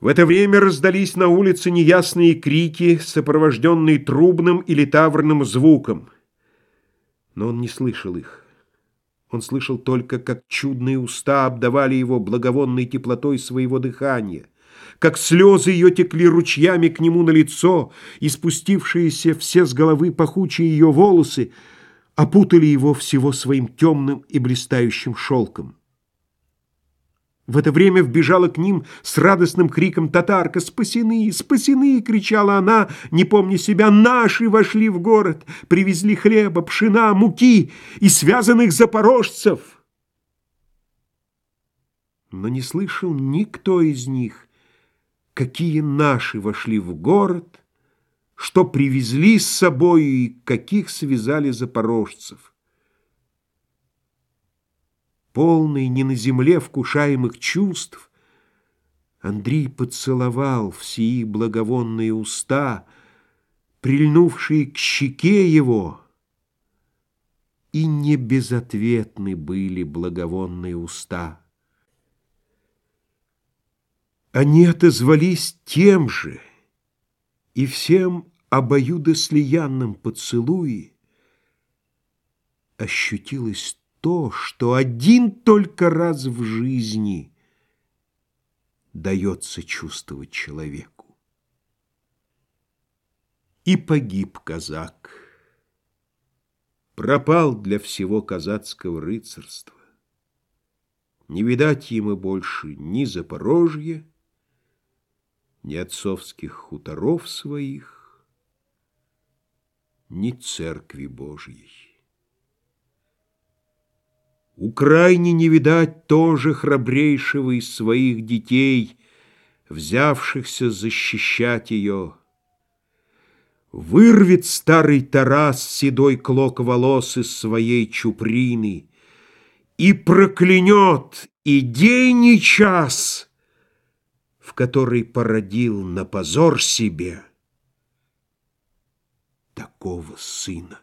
В это время раздались на улице неясные крики, сопровожденные трубным или таврным звуком. Но он не слышал их. Он слышал только, как чудные уста обдавали его благовонной теплотой своего дыхания, как слезы ее текли ручьями к нему на лицо, и спустившиеся все с головы пахучие ее волосы опутали его всего своим темным и блистающим шелком. В это время вбежала к ним с радостным криком татарка «Спасены! Спасены!» — кричала она, не помня себя. «Наши вошли в город, привезли хлеба, пшена, муки и связанных запорожцев!» Но не слышал никто из них, какие наши вошли в город, что привезли с собой и каких связали запорожцев полный не на земле вкушаемых чувств, Андрей поцеловал в сии благовонные уста, прильнувшие к щеке его, и не безответны были благовонные уста. Они отозвались тем же, и всем обоюдослиянном поцелуе ощутилось то, что один только раз в жизни дается чувствовать человеку. И погиб казак, пропал для всего казацкого рыцарства. Не видать ему больше ни Запорожья, ни отцовских хуторов своих, ни церкви Божьей. Украйне не видать тоже храбрейшего из своих детей, взявшихся защищать ее. Вырвет старый Тарас седой клок волос из своей чуприны и проклянет и день, и час, в который породил на позор себе такого сына.